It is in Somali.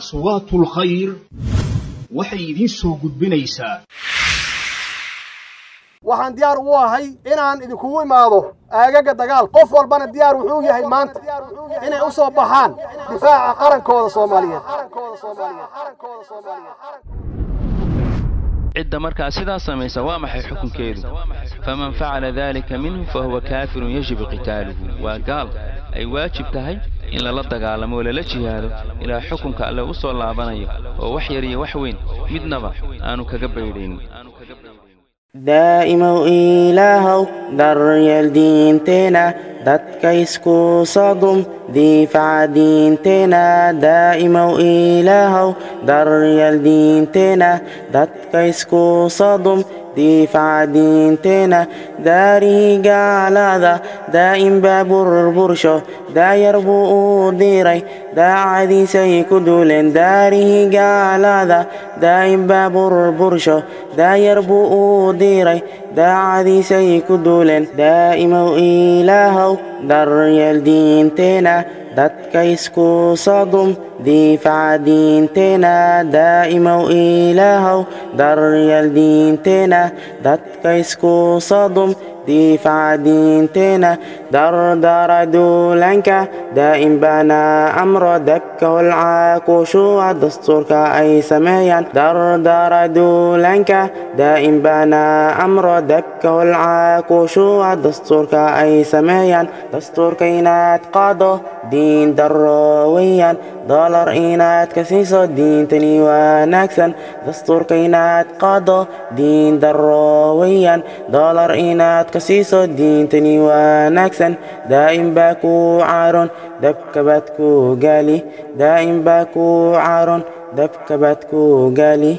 aswaatul khayr. Waxay idiin soo gudbinaysaa. Waxaan diyaar u ahay inaan idinkugu imaado aagaga dagaal. Qof walbana diyaar wuxuu yahay maanta inay u soo baxaan difaaca qarankooda soomaaliyeed. Cidda markaa sidaa samaysa waa maxay xukunkeedu? Faman facala dalika minhu fahuwa kaafirun yajibu qitaaluhu. Waa gaal ay waajib tahay in lala dagaalamo oo lala jihaado. Ilaa xukunka alle u soo laabanayo oo wax yar iyo wax weyn midnaba aanu kaga baydhaynin daa'imow ilaahow daryeel diinteena dadka isku soo dum diifaca diinteena daa'imow ilaahow daryeel diinteena dadka isku soo dum diifaca diinteena daarihii gaalada daa'im baa burbursho daayar buu u diray daacadiisay ku duuleen daarihii gaalada daa'im baa burbursho daayar buu u diray daacadiisay ku duuleen daa'imow ilaahow daryeel diinteena dadka isku soo dum diifaca diinteena daa'imow ilaahow daryeel diinteena dadka isku soo dum duulanka daa'im baana amro dadka holcaa kushuwa dastuurka ay sameeyaan dardara duulanka daa'im baana amro dadka holcaa kushuwa dastuurka ay sameeyaan dastuurka inaad qaado diin daro weeyaan dolar inaad ka siiso diintani wanaagsan dastuurka inaad qaado diin daro weeyaan dolar inaad ka siiso diintani wanaagsan daa'im baa ku caaron dabka baad ku gaali daa'im baa ku caaron dabka baad ku gaali